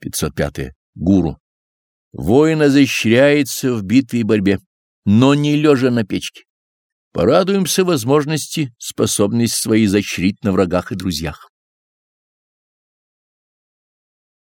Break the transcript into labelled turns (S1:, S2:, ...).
S1: 505. Гуру. Воин изощряется в битве и борьбе, но не лежа на печке. Порадуемся возможности, способность своей изощрить на врагах и друзьях.